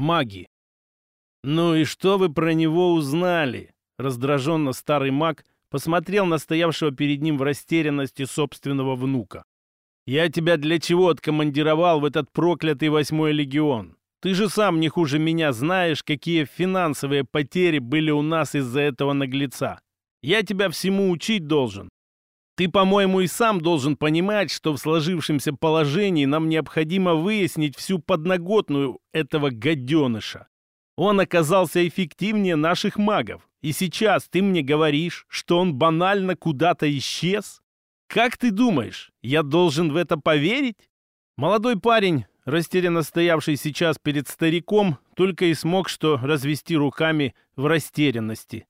маги. «Ну и что вы про него узнали?» Раздраженно старый маг посмотрел на стоявшего перед ним в растерянности собственного внука. «Я тебя для чего откомандировал в этот проклятый восьмой легион? Ты же сам не хуже меня знаешь, какие финансовые потери были у нас из-за этого наглеца. Я тебя всему учить должен. Ты, по-моему, и сам должен понимать, что в сложившемся положении нам необходимо выяснить всю подноготную этого гаденыша. Он оказался эффективнее наших магов. И сейчас ты мне говоришь, что он банально куда-то исчез? Как ты думаешь, я должен в это поверить? Молодой парень, растерянно стоявший сейчас перед стариком, только и смог что развести руками в растерянности.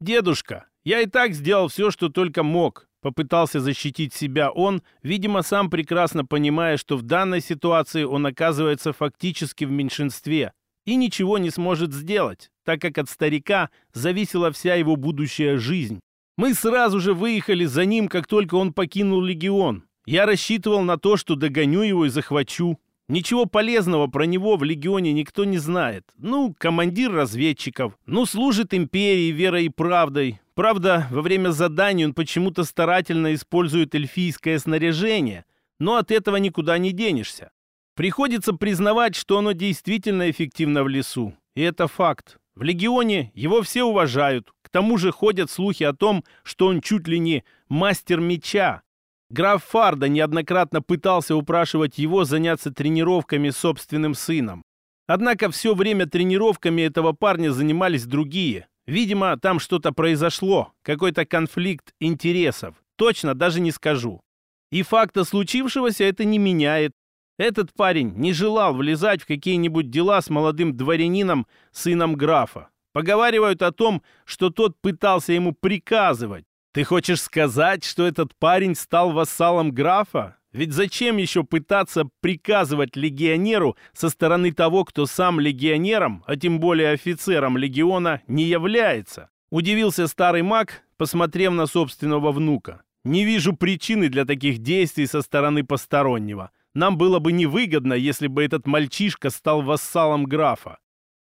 «Дедушка, я и так сделал все, что только мог», — попытался защитить себя он, видимо, сам прекрасно понимая, что в данной ситуации он оказывается фактически в меньшинстве, и ничего не сможет сделать, так как от старика зависела вся его будущая жизнь. Мы сразу же выехали за ним, как только он покинул легион. Я рассчитывал на то, что догоню его и захвачу. Ничего полезного про него в легионе никто не знает. Ну, командир разведчиков. Ну, служит империи верой и правдой. Правда, во время заданий он почему-то старательно использует эльфийское снаряжение. Но от этого никуда не денешься. Приходится признавать, что оно действительно эффективно в лесу. И это факт. В легионе его все уважают. К тому же ходят слухи о том, что он чуть ли не мастер меча. Граф Фарда неоднократно пытался упрашивать его заняться тренировками собственным сыном. Однако все время тренировками этого парня занимались другие. Видимо, там что-то произошло, какой-то конфликт интересов. Точно даже не скажу. И факта случившегося это не меняет. Этот парень не желал влезать в какие-нибудь дела с молодым дворянином, сыном графа. Поговаривают о том, что тот пытался ему приказывать. Ты хочешь сказать, что этот парень стал вассалом графа? Ведь зачем еще пытаться приказывать легионеру со стороны того, кто сам легионером, а тем более офицером легиона, не является? Удивился старый маг, посмотрев на собственного внука. Не вижу причины для таких действий со стороны постороннего. Нам было бы невыгодно, если бы этот мальчишка стал вассалом графа.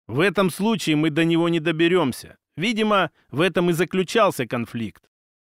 В этом случае мы до него не доберемся. Видимо, в этом и заключался конфликт.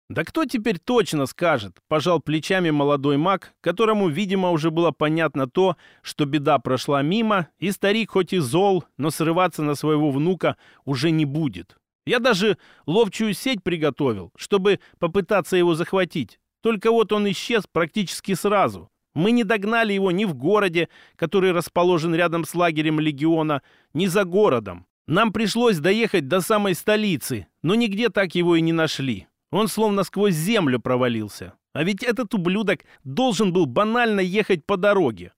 «Да кто теперь точно скажет?» – пожал плечами молодой маг, которому, видимо, уже было понятно то, что беда прошла мимо, и старик хоть и зол, но срываться на своего внука уже не будет. Я даже ловчую сеть приготовил, чтобы попытаться его захватить. Только вот он исчез практически сразу. Мы не догнали его ни в городе, который расположен рядом с лагерем легиона, ни за городом. Нам пришлось доехать до самой столицы, но нигде так его и не нашли. Он словно сквозь землю провалился. А ведь этот ублюдок должен был банально ехать по дороге.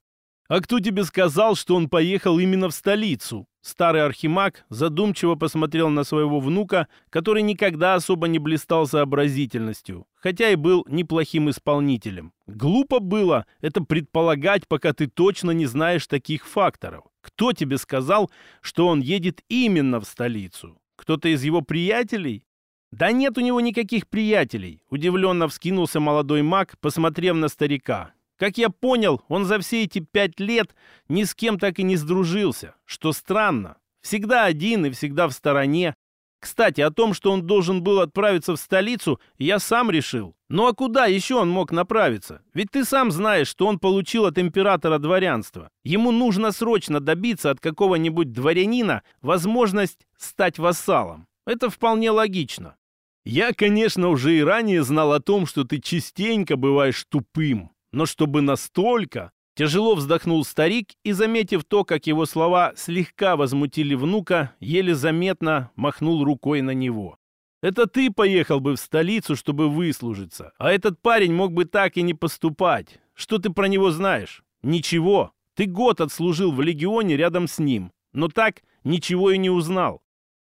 «А кто тебе сказал, что он поехал именно в столицу?» Старый архимаг задумчиво посмотрел на своего внука, который никогда особо не блистал сообразительностью, хотя и был неплохим исполнителем. Глупо было это предполагать, пока ты точно не знаешь таких факторов. Кто тебе сказал, что он едет именно в столицу? Кто-то из его приятелей? Да нет у него никаких приятелей, удивленно вскинулся молодой маг, посмотрев на старика. Как я понял, он за все эти пять лет ни с кем так и не сдружился, что странно. Всегда один и всегда в стороне. Кстати, о том, что он должен был отправиться в столицу, я сам решил. Ну а куда еще он мог направиться? Ведь ты сам знаешь, что он получил от императора дворянство. Ему нужно срочно добиться от какого-нибудь дворянина возможность стать вассалом. Это вполне логично. Я, конечно, уже и ранее знал о том, что ты частенько бываешь тупым, но чтобы настолько... Тяжело вздохнул старик и, заметив то, как его слова слегка возмутили внука, еле заметно махнул рукой на него. «Это ты поехал бы в столицу, чтобы выслужиться, а этот парень мог бы так и не поступать. Что ты про него знаешь? Ничего. Ты год отслужил в легионе рядом с ним, но так ничего и не узнал.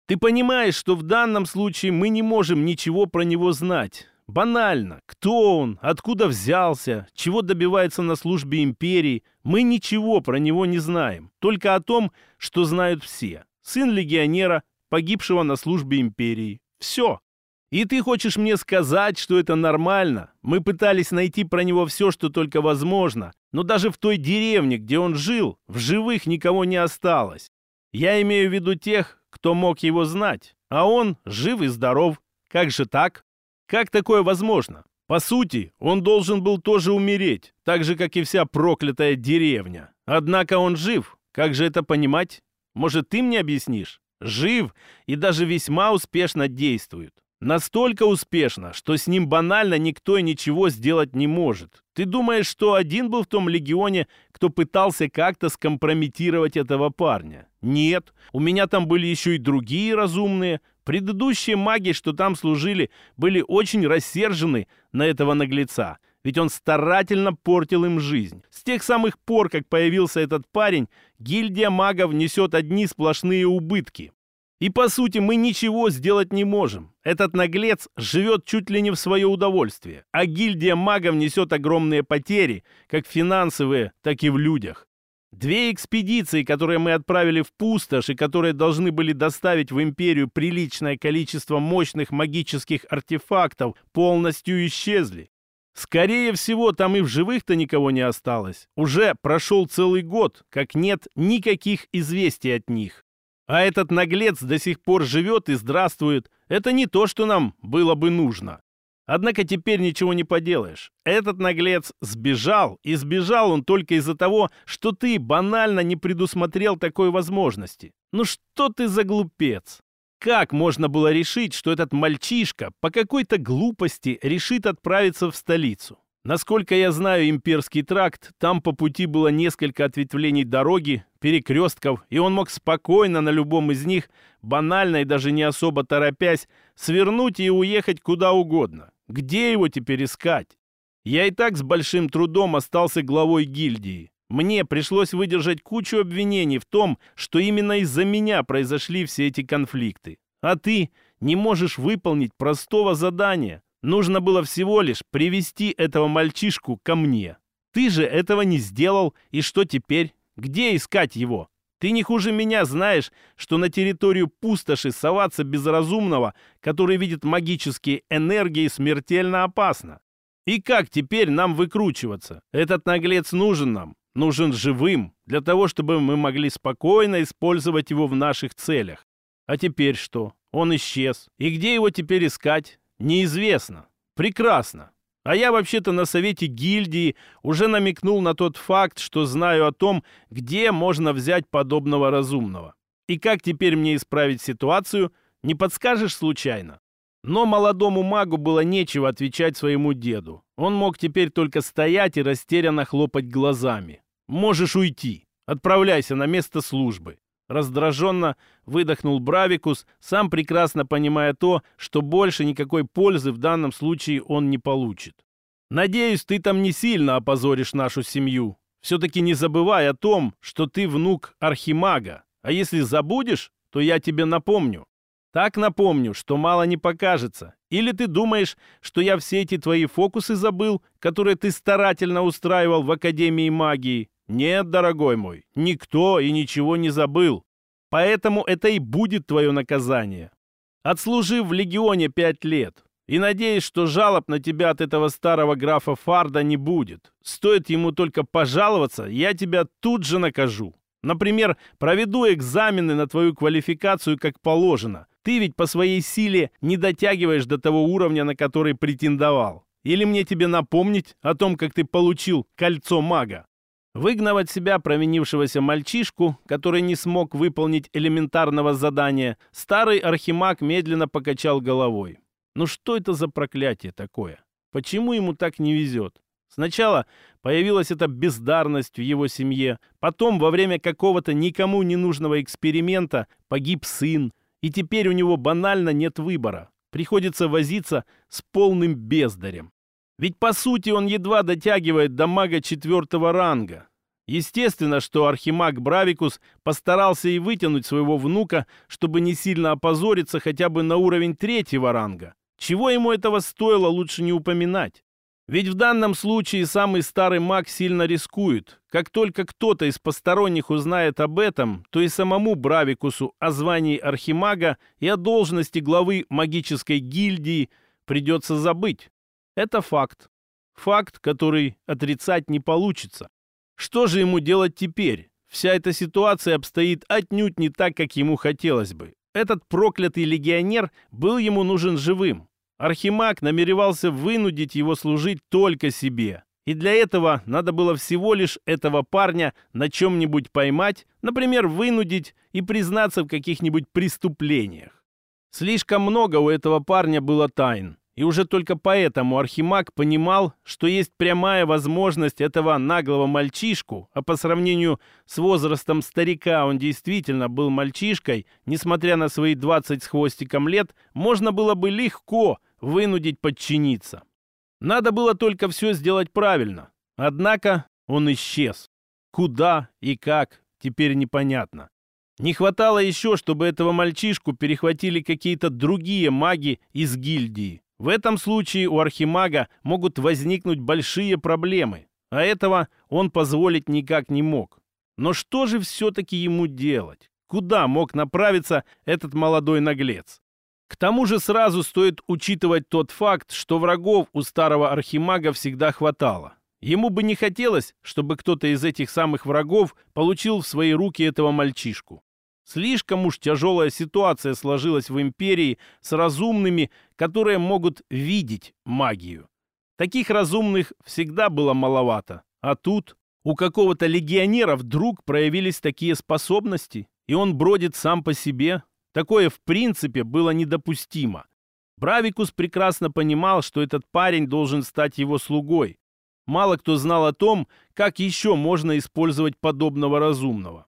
Ты понимаешь, что в данном случае мы не можем ничего про него знать. Банально. Кто он? Откуда взялся? Чего добивается на службе империи? Мы ничего про него не знаем. Только о том, что знают все. Сын легионера, погибшего на службе империи. Все. И ты хочешь мне сказать, что это нормально? Мы пытались найти про него все, что только возможно. Но даже в той деревне, где он жил, в живых никого не осталось. Я имею в виду тех, кто мог его знать, а он жив и здоров. Как же так? Как такое возможно? По сути, он должен был тоже умереть, так же, как и вся проклятая деревня. Однако он жив. Как же это понимать? Может, ты мне объяснишь? Жив и даже весьма успешно действует. Настолько успешно, что с ним банально никто и ничего сделать не может. Ты думаешь, что один был в том легионе, кто пытался как-то скомпрометировать этого парня? Нет, у меня там были еще и другие разумные. Предыдущие маги, что там служили, были очень рассержены на этого наглеца. Ведь он старательно портил им жизнь. С тех самых пор, как появился этот парень, гильдия магов несет одни сплошные убытки. И по сути мы ничего сделать не можем. Этот наглец живет чуть ли не в свое удовольствие, а гильдия магов несет огромные потери, как финансовые, так и в людях. Две экспедиции, которые мы отправили в пустошь и которые должны были доставить в империю приличное количество мощных магических артефактов, полностью исчезли. Скорее всего, там и в живых-то никого не осталось. Уже прошел целый год, как нет никаких известий от них. А этот наглец до сих пор живет и здравствует. Это не то, что нам было бы нужно. Однако теперь ничего не поделаешь. Этот наглец сбежал, и сбежал он только из-за того, что ты банально не предусмотрел такой возможности. Ну что ты за глупец? Как можно было решить, что этот мальчишка по какой-то глупости решит отправиться в столицу? Насколько я знаю имперский тракт, там по пути было несколько ответвлений дороги, перекрестков, и он мог спокойно на любом из них, банально и даже не особо торопясь, свернуть и уехать куда угодно. Где его теперь искать? Я и так с большим трудом остался главой гильдии. Мне пришлось выдержать кучу обвинений в том, что именно из-за меня произошли все эти конфликты. А ты не можешь выполнить простого задания, Нужно было всего лишь привести этого мальчишку ко мне. Ты же этого не сделал, и что теперь? Где искать его? Ты не хуже меня знаешь, что на территорию пустоши соваться без разумного, который видит магические энергии, смертельно опасно. И как теперь нам выкручиваться? Этот наглец нужен нам, нужен живым, для того, чтобы мы могли спокойно использовать его в наших целях. А теперь что? Он исчез. И где его теперь искать? Неизвестно. Прекрасно. А я вообще-то на совете гильдии уже намекнул на тот факт, что знаю о том, где можно взять подобного разумного. И как теперь мне исправить ситуацию, не подскажешь случайно? Но молодому магу было нечего отвечать своему деду. Он мог теперь только стоять и растерянно хлопать глазами. «Можешь уйти. Отправляйся на место службы. Раздраженно выдохнул Бравикус, сам прекрасно понимая то, что больше никакой пользы в данном случае он не получит. «Надеюсь, ты там не сильно опозоришь нашу семью. Все-таки не забывай о том, что ты внук Архимага. А если забудешь, то я тебе напомню. Так напомню, что мало не покажется. Или ты думаешь, что я все эти твои фокусы забыл, которые ты старательно устраивал в Академии магии? Нет, дорогой мой, никто и ничего не забыл. Поэтому это и будет твое наказание. Отслужив в легионе пять лет, и надеюсь, что жалоб на тебя от этого старого графа Фарда не будет. Стоит ему только пожаловаться, я тебя тут же накажу. Например, проведу экзамены на твою квалификацию как положено. Ты ведь по своей силе не дотягиваешь до того уровня, на который претендовал. Или мне тебе напомнить о том, как ты получил кольцо мага? Выгнав от себя провинившегося мальчишку, который не смог выполнить элементарного задания, старый архимаг медленно покачал головой. Ну что это за проклятие такое? Почему ему так не везет? Сначала появилась эта бездарность в его семье, потом во время какого-то никому не нужного эксперимента погиб сын, и теперь у него банально нет выбора. Приходится возиться с полным бездарем. Ведь по сути он едва дотягивает до мага четвертого ранга. Естественно, что архимаг Бравикус постарался и вытянуть своего внука, чтобы не сильно опозориться хотя бы на уровень третьего ранга. Чего ему этого стоило, лучше не упоминать. Ведь в данном случае самый старый маг сильно рискует. Как только кто-то из посторонних узнает об этом, то и самому Бравикусу о звании архимага и о должности главы магической гильдии придется забыть. Это факт. Факт, который отрицать не получится. Что же ему делать теперь? вся эта ситуация обстоит отнюдь не так, как ему хотелось бы. Этот проклятый легионер был ему нужен живым. Архимаг намеревался вынудить его служить только себе. И для этого надо было всего лишь этого парня на чем-нибудь поймать, например, вынудить и признаться в каких-нибудь преступлениях. Слишком много у этого парня было тайн. И уже только поэтому Архимаг понимал, что есть прямая возможность этого наглого мальчишку, а по сравнению с возрастом старика он действительно был мальчишкой, несмотря на свои 20 с хвостиком лет, можно было бы легко вынудить подчиниться. Надо было только все сделать правильно. Однако он исчез. Куда и как, теперь непонятно. Не хватало еще, чтобы этого мальчишку перехватили какие-то другие маги из гильдии. В этом случае у архимага могут возникнуть большие проблемы, а этого он позволить никак не мог. Но что же все-таки ему делать? Куда мог направиться этот молодой наглец? К тому же сразу стоит учитывать тот факт, что врагов у старого архимага всегда хватало. Ему бы не хотелось, чтобы кто-то из этих самых врагов получил в свои руки этого мальчишку. Слишком уж тяжелая ситуация сложилась в империи с разумными, которые могут видеть магию. Таких разумных всегда было маловато. А тут у какого-то легионера вдруг проявились такие способности, и он бродит сам по себе, Такое в принципе было недопустимо. Бравикус прекрасно понимал, что этот парень должен стать его слугой. Мало кто знал о том, как еще можно использовать подобного разумного.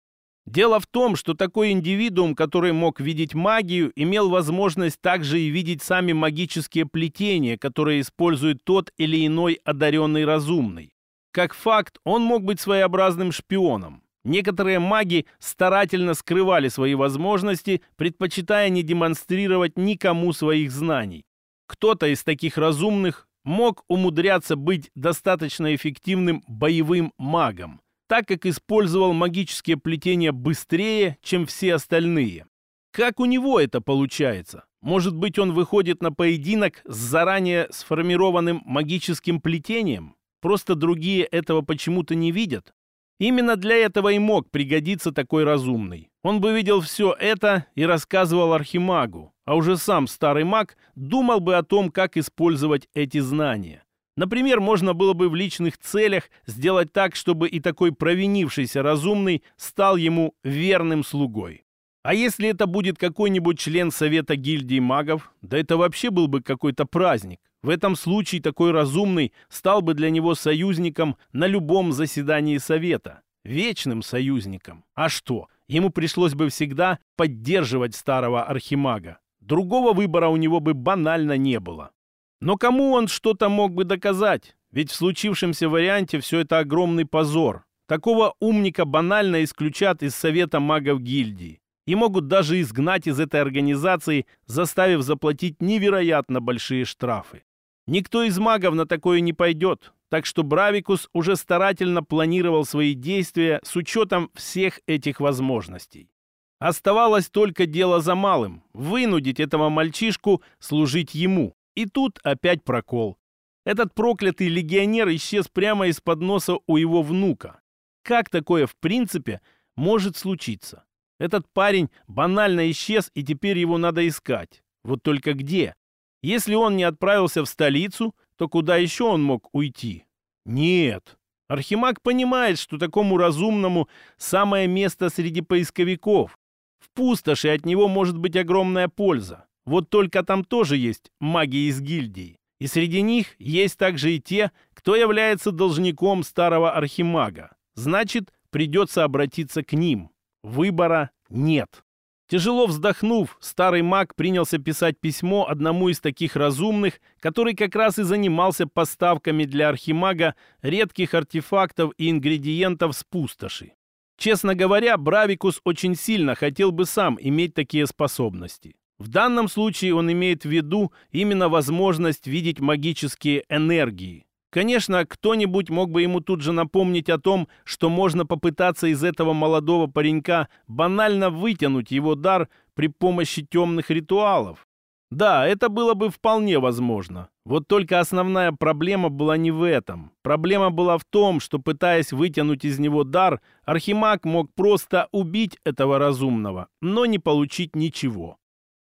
Дело в том, что такой индивидуум, который мог видеть магию, имел возможность также и видеть сами магические плетения, которые использует тот или иной одаренный разумный. Как факт, он мог быть своеобразным шпионом. Некоторые маги старательно скрывали свои возможности, предпочитая не демонстрировать никому своих знаний. Кто-то из таких разумных мог умудряться быть достаточно эффективным боевым магом, так как использовал магические плетения быстрее, чем все остальные. Как у него это получается? Может быть, он выходит на поединок с заранее сформированным магическим плетением? Просто другие этого почему-то не видят? Именно для этого и мог пригодиться такой разумный. Он бы видел все это и рассказывал Архимагу, а уже сам старый маг думал бы о том, как использовать эти знания. Например, можно было бы в личных целях сделать так, чтобы и такой провинившийся разумный стал ему верным слугой. А если это будет какой-нибудь член Совета гильдии магов, да это вообще был бы какой-то праздник. В этом случае такой разумный стал бы для него союзником на любом заседании совета. Вечным союзником. А что? Ему пришлось бы всегда поддерживать старого архимага. Другого выбора у него бы банально не было. Но кому он что-то мог бы доказать? Ведь в случившемся варианте все это огромный позор. Такого умника банально исключат из совета магов гильдии и могут даже изгнать из этой организации, заставив заплатить невероятно большие штрафы. Никто из магов на такое не пойдет, так что Бравикус уже старательно планировал свои действия с учетом всех этих возможностей. Оставалось только дело за малым – вынудить этого мальчишку служить ему. И тут опять прокол. Этот проклятый легионер исчез прямо из-под носа у его внука. Как такое в принципе может случиться? Этот парень банально исчез, и теперь его надо искать. Вот только где? Если он не отправился в столицу, то куда еще он мог уйти? Нет. Архимаг понимает, что такому разумному самое место среди поисковиков. В пустоши от него может быть огромная польза. Вот только там тоже есть маги из гильдии. И среди них есть также и те, кто является должником старого архимага. Значит, придется обратиться к ним. Выбора нет. Тяжело вздохнув, старый маг принялся писать письмо одному из таких разумных, который как раз и занимался поставками для архимага редких артефактов и ингредиентов с пустоши. Честно говоря, Бравикус очень сильно хотел бы сам иметь такие способности. В данном случае он имеет в виду именно возможность видеть магические энергии, Конечно, кто-нибудь мог бы ему тут же напомнить о том, что можно попытаться из этого молодого паренька банально вытянуть его дар при помощи темных ритуалов. Да, это было бы вполне возможно. Вот только основная проблема была не в этом. Проблема была в том, что, пытаясь вытянуть из него дар, Архимаг мог просто убить этого разумного, но не получить ничего.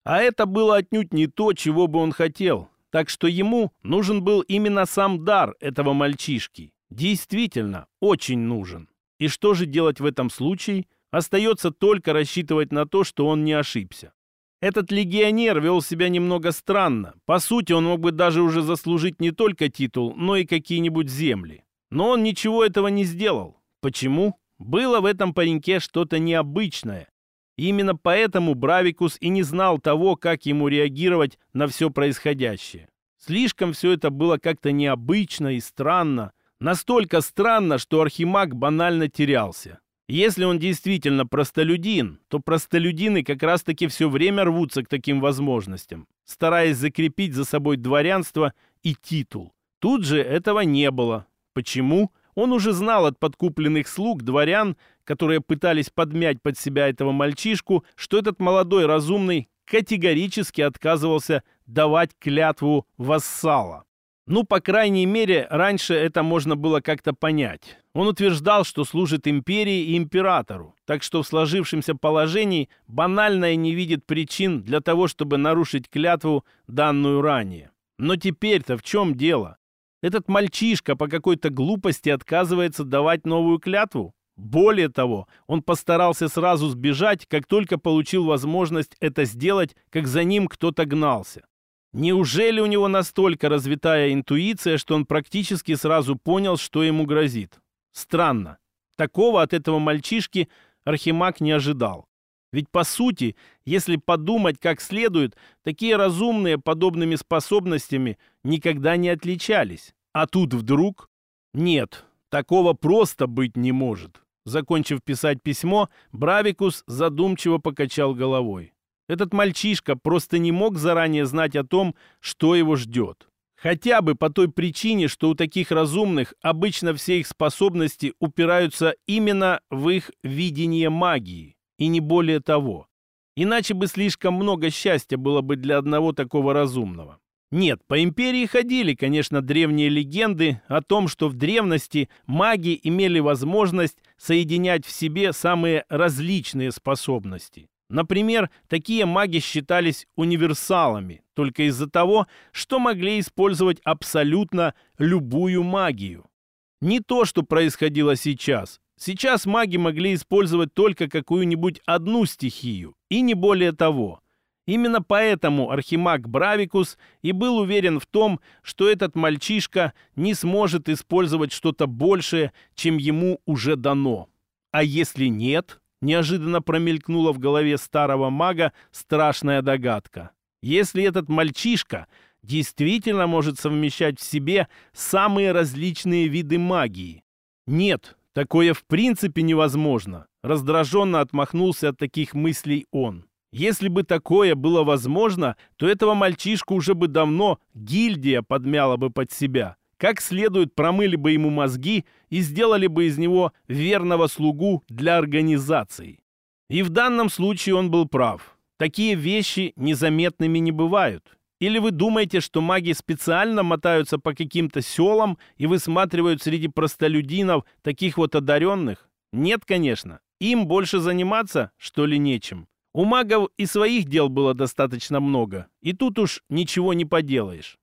А это было отнюдь не то, чего бы он хотел. Так что ему нужен был именно сам дар этого мальчишки. Действительно, очень нужен. И что же делать в этом случае? Остается только рассчитывать на то, что он не ошибся. Этот легионер вел себя немного странно. По сути, он мог бы даже уже заслужить не только титул, но и какие-нибудь земли. Но он ничего этого не сделал. Почему? Было в этом пареньке что-то необычное. Именно поэтому Бравикус и не знал того, как ему реагировать на все происходящее. Слишком все это было как-то необычно и странно. Настолько странно, что Архимаг банально терялся. Если он действительно простолюдин, то простолюдины как раз-таки все время рвутся к таким возможностям, стараясь закрепить за собой дворянство и титул. Тут же этого не было. Почему? Он уже знал от подкупленных слуг дворян, которые пытались подмять под себя этого мальчишку, что этот молодой разумный категорически отказывался давать клятву вассала. Ну, по крайней мере, раньше это можно было как-то понять. Он утверждал, что служит империи и императору, так что в сложившемся положении банально не видит причин для того, чтобы нарушить клятву, данную ранее. Но теперь-то в чем дело? Этот мальчишка по какой-то глупости отказывается давать новую клятву? Более того, он постарался сразу сбежать, как только получил возможность это сделать, как за ним кто-то гнался. Неужели у него настолько развитая интуиция, что он практически сразу понял, что ему грозит? Странно. Такого от этого мальчишки Архимаг не ожидал. Ведь, по сути, если подумать как следует, такие разумные подобными способностями никогда не отличались. А тут вдруг... Нет, такого просто быть не может. Закончив писать письмо, Бравикус задумчиво покачал головой. Этот мальчишка просто не мог заранее знать о том, что его ждет. Хотя бы по той причине, что у таких разумных обычно все их способности упираются именно в их видение магии, и не более того. Иначе бы слишком много счастья было бы для одного такого разумного. Нет, по империи ходили, конечно, древние легенды о том, что в древности маги имели возможность соединять в себе самые различные способности. Например, такие маги считались универсалами только из-за того, что могли использовать абсолютно любую магию. Не то, что происходило сейчас. Сейчас маги могли использовать только какую-нибудь одну стихию, и не более того. Именно поэтому архимаг Бравикус и был уверен в том, что этот мальчишка не сможет использовать что-то большее, чем ему уже дано. А если нет, Неожиданно промелькнула в голове старого мага страшная догадка. Если этот мальчишка действительно может совмещать в себе самые различные виды магии. Нет, такое в принципе невозможно. Раздраженно отмахнулся от таких мыслей он. Если бы такое было возможно, то этого мальчишку уже бы давно гильдия подмяла бы под себя как следует промыли бы ему мозги и сделали бы из него верного слугу для организации. И в данном случае он был прав. Такие вещи незаметными не бывают. Или вы думаете, что маги специально мотаются по каким-то селам и высматривают среди простолюдинов таких вот одаренных? Нет, конечно. Им больше заниматься, что ли, нечем. У магов и своих дел было достаточно много. И тут уж ничего не поделаешь.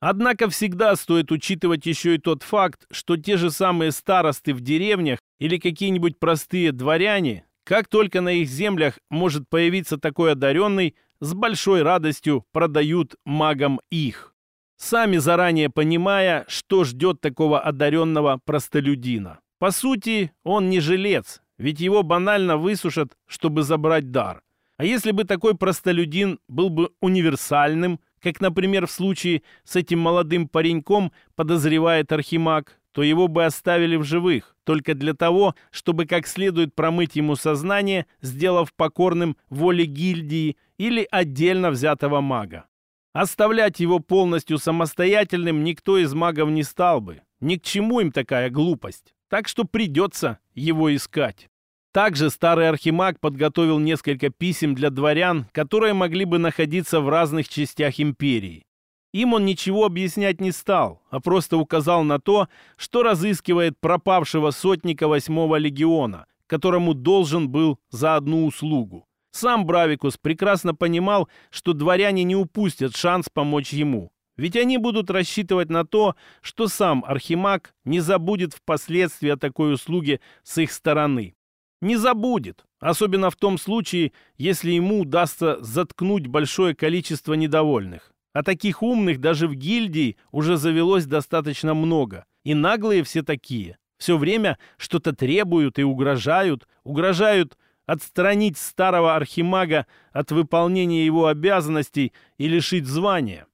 Однако всегда стоит учитывать еще и тот факт, что те же самые старосты в деревнях или какие-нибудь простые дворяне, как только на их землях может появиться такой одаренный, с большой радостью продают магам их, сами заранее понимая, что ждет такого одаренного простолюдина. По сути, он не жилец, ведь его банально высушат, чтобы забрать дар. А если бы такой простолюдин был бы универсальным, как, например, в случае с этим молодым пареньком подозревает Архимаг, то его бы оставили в живых, только для того, чтобы как следует промыть ему сознание, сделав покорным воле гильдии или отдельно взятого мага. Оставлять его полностью самостоятельным никто из магов не стал бы. Ни к чему им такая глупость. Так что придется его искать. Также старый архимаг подготовил несколько писем для дворян, которые могли бы находиться в разных частях империи. Им он ничего объяснять не стал, а просто указал на то, что разыскивает пропавшего сотника восьмого легиона, которому должен был за одну услугу. Сам Бравикус прекрасно понимал, что дворяне не упустят шанс помочь ему. Ведь они будут рассчитывать на то, что сам Архимаг не забудет впоследствии о такой услуге с их стороны. Не забудет, особенно в том случае, если ему удастся заткнуть большое количество недовольных. А таких умных даже в гильдии уже завелось достаточно много. И наглые все такие. Все время что-то требуют и угрожают. Угрожают отстранить старого архимага от выполнения его обязанностей и лишить звания.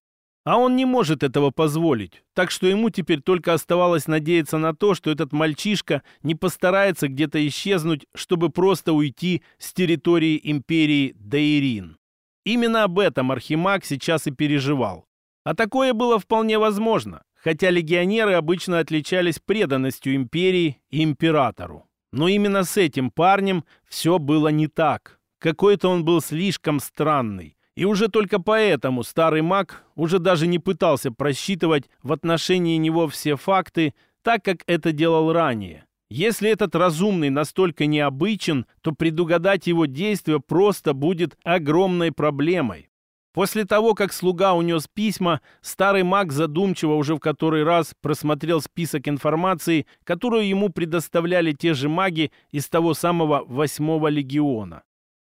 А он не может этого позволить, так что ему теперь только оставалось надеяться на то, что этот мальчишка не постарается где-то исчезнуть, чтобы просто уйти с территории империи Дейрин. Именно об этом Архимаг сейчас и переживал. А такое было вполне возможно, хотя легионеры обычно отличались преданностью империи и императору. Но именно с этим парнем все было не так. Какой-то он был слишком странный. И уже только поэтому старый маг уже даже не пытался просчитывать в отношении него все факты, так как это делал ранее. Если этот разумный настолько необычен, то предугадать его действия просто будет огромной проблемой. После того, как слуга унес письма, старый маг задумчиво уже в который раз просмотрел список информации, которую ему предоставляли те же маги из того самого восьмого легиона.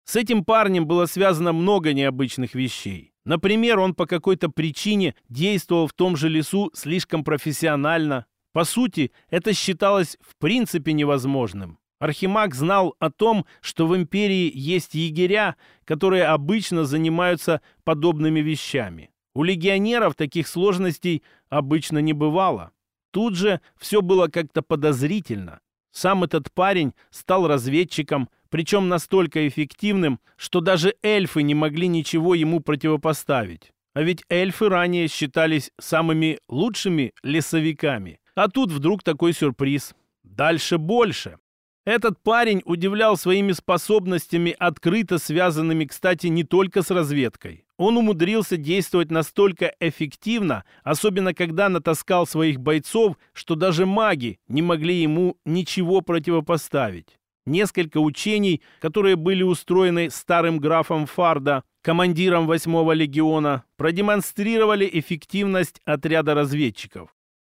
С этим парнем было связано много необычных вещей. Например, он по какой-то причине действовал в том же лесу слишком профессионально, по сути, это считалось в принципе невозможным. Архимаг знал о том, что в империи есть егеря, которые обычно занимаются подобными вещами. У легионеров таких сложностей обычно не бывало. Тут же все было как-то подозрительно. Сам этот парень стал разведчиком, причем настолько эффективным, что даже эльфы не могли ничего ему противопоставить. А ведь эльфы ранее считались самыми лучшими лесовиками. А тут вдруг такой сюрприз. Дальше больше. Этот парень удивлял своими способностями, открыто связанными, кстати, не только с разведкой. Он умудрился действовать настолько эффективно, особенно когда натаскал своих бойцов, что даже маги не могли ему ничего противопоставить. Несколько учений, которые были устроены старым графом Фарда, командиром 8-го легиона, продемонстрировали эффективность отряда разведчиков.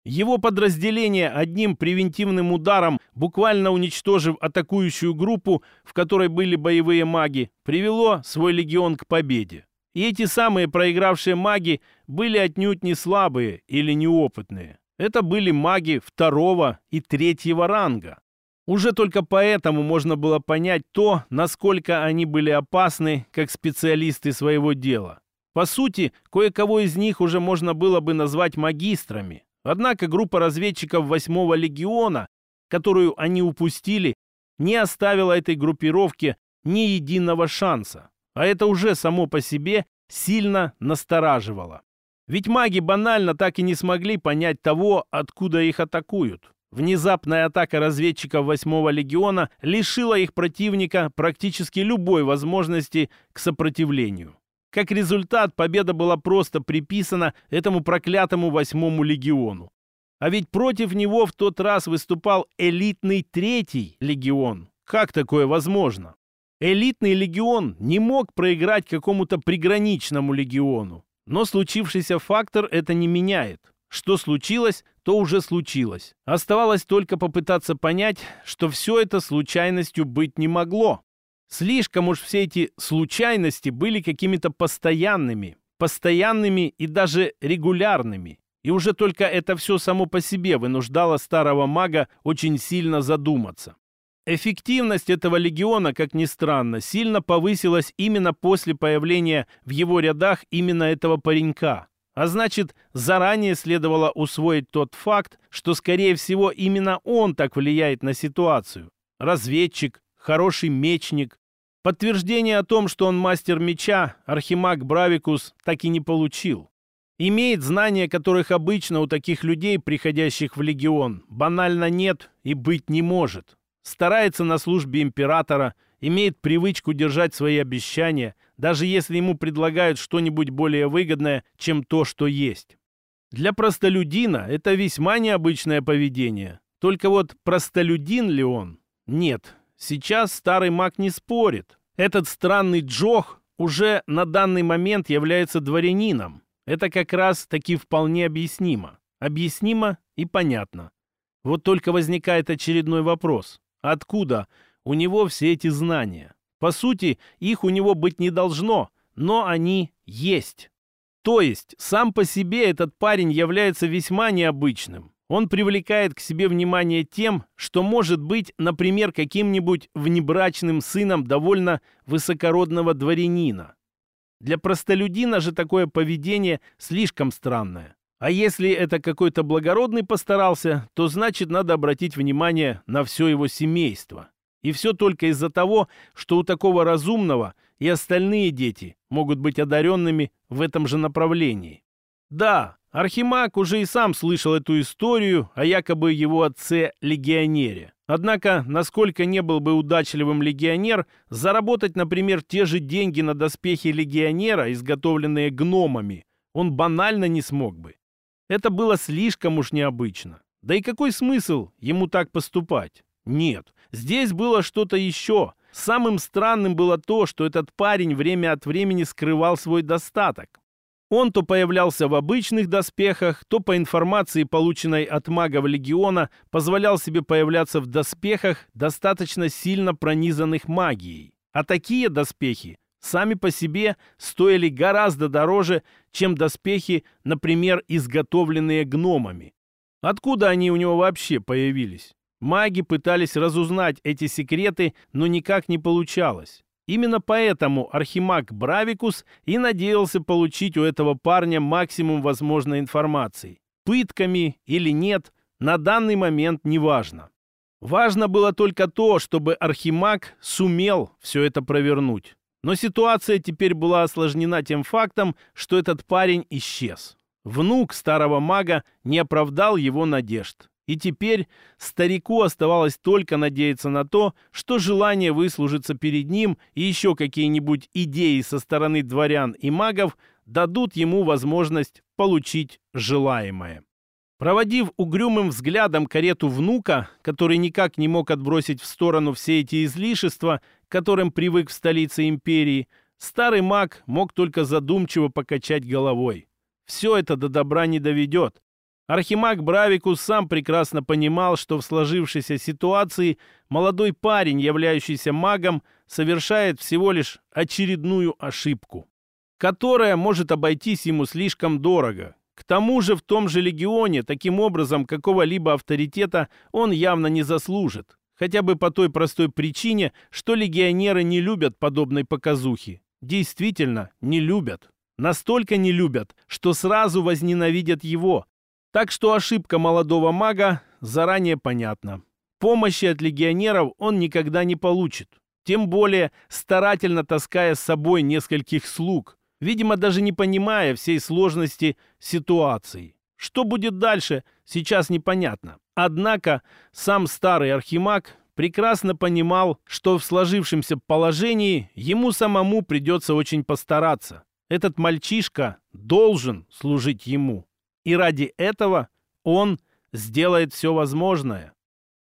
Его подразделение одним превентивным ударом, буквально уничтожив атакующую группу, в которой были боевые маги, привело свой легион к победе. И эти самые проигравшие маги были отнюдь не слабые или неопытные. Это были маги второго и третьего ранга. Уже только поэтому можно было понять то, насколько они были опасны как специалисты своего дела. По сути, кое-кого из них уже можно было бы назвать магистрами, Однако группа разведчиков 8-го легиона, которую они упустили, не оставила этой группировке ни единого шанса. А это уже само по себе сильно настораживало. Ведь маги банально так и не смогли понять того, откуда их атакуют. Внезапная атака разведчиков 8-го легиона лишила их противника практически любой возможности к сопротивлению. Как результат, победа была просто приписана этому проклятому восьмому легиону. А ведь против него в тот раз выступал элитный третий легион. Как такое возможно? Элитный легион не мог проиграть какому-то приграничному легиону. Но случившийся фактор это не меняет. Что случилось, то уже случилось. Оставалось только попытаться понять, что все это случайностью быть не могло. Слишком уж все эти случайности были какими-то постоянными, постоянными и даже регулярными. И уже только это все само по себе вынуждало старого мага очень сильно задуматься. Эффективность этого легиона, как ни странно, сильно повысилась именно после появления в его рядах именно этого паренька. А значит, заранее следовало усвоить тот факт, что, скорее всего, именно он так влияет на ситуацию. Разведчик, хороший мечник, Подтверждение о том, что он мастер меча, архимаг Бравикус так и не получил. Имеет знания, которых обычно у таких людей, приходящих в легион, банально нет и быть не может. старается на службе императора, имеет привычку держать свои обещания, даже если ему предлагают что-нибудь более выгодное, чем то, что есть. Для простолюдина это весьма необычное поведение. Только вот простолюдин ли он? Нет. Сейчас старый маг не спорит. Этот странный Джох уже на данный момент является дворянином. Это как раз таки вполне объяснимо. Объяснимо и понятно. Вот только возникает очередной вопрос. Откуда у него все эти знания? По сути, их у него быть не должно, но они есть. То есть, сам по себе этот парень является весьма необычным. Он привлекает к себе внимание тем, что может быть, например, каким-нибудь внебрачным сыном довольно высокородного дворянина. Для простолюдина же такое поведение слишком странное. А если это какой-то благородный постарался, то значит надо обратить внимание на все его семейство. И все только из-за того, что у такого разумного и остальные дети могут быть одаренными в этом же направлении. Да, Архимаг уже и сам слышал эту историю о якобы его отце-легионере. Однако, насколько не был бы удачливым легионер, заработать, например, те же деньги на доспехи легионера, изготовленные гномами, он банально не смог бы. Это было слишком уж необычно. Да и какой смысл ему так поступать? Нет, здесь было что-то еще. Самым странным было то, что этот парень время от времени скрывал свой достаток. Он то появлялся в обычных доспехах, то, по информации, полученной от магов легиона, позволял себе появляться в доспехах, достаточно сильно пронизанных магией. А такие доспехи сами по себе стоили гораздо дороже, чем доспехи, например, изготовленные гномами. Откуда они у него вообще появились? Маги пытались разузнать эти секреты, но никак не получалось. Именно поэтому Архимаг Бравикус и надеялся получить у этого парня максимум возможной информации. Пытками или нет, на данный момент не важно. Важно было только то, чтобы Архимаг сумел все это провернуть. Но ситуация теперь была осложнена тем фактом, что этот парень исчез. Внук старого мага не оправдал его надежд. И теперь старику оставалось только надеяться на то, что желание выслужиться перед ним и еще какие-нибудь идеи со стороны дворян и магов дадут ему возможность получить желаемое. Проводив угрюмым взглядом карету внука, который никак не мог отбросить в сторону все эти излишества, к которым привык в столице империи, старый маг мог только задумчиво покачать головой. Все это до добра не доведет. Архимаг Бравикус сам прекрасно понимал, что в сложившейся ситуации молодой парень, являющийся магом, совершает всего лишь очередную ошибку, которая может обойтись ему слишком дорого. К тому же в том же легионе таким образом какого-либо авторитета он явно не заслужит. Хотя бы по той простой причине, что легионеры не любят подобной показухи. Действительно, не любят. Настолько не любят, что сразу возненавидят его, так что ошибка молодого мага заранее понятна. Помощи от легионеров он никогда не получит. Тем более старательно таская с собой нескольких слуг, видимо, даже не понимая всей сложности ситуации. Что будет дальше, сейчас непонятно. Однако сам старый архимаг прекрасно понимал, что в сложившемся положении ему самому придется очень постараться. Этот мальчишка должен служить ему. И ради этого он сделает все возможное.